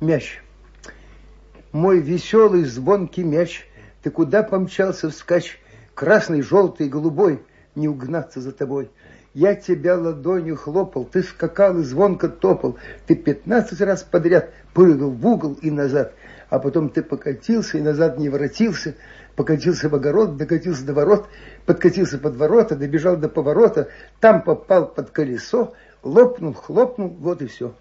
Мяч. Мой веселый звонкий мяч, ты куда помчался вскачь? Красный, желтый, голубой, не угнаться за тобой. Я тебя ладонью хлопал, ты скакал и звонко топал. Ты пятнадцать раз подряд прыгал в угол и назад. А потом ты покатился и назад не воротился. Покатился в огород, докатился до ворот, подкатился под ворота, добежал до поворота, там попал под колесо, лопнул, хлопнул, вот и все.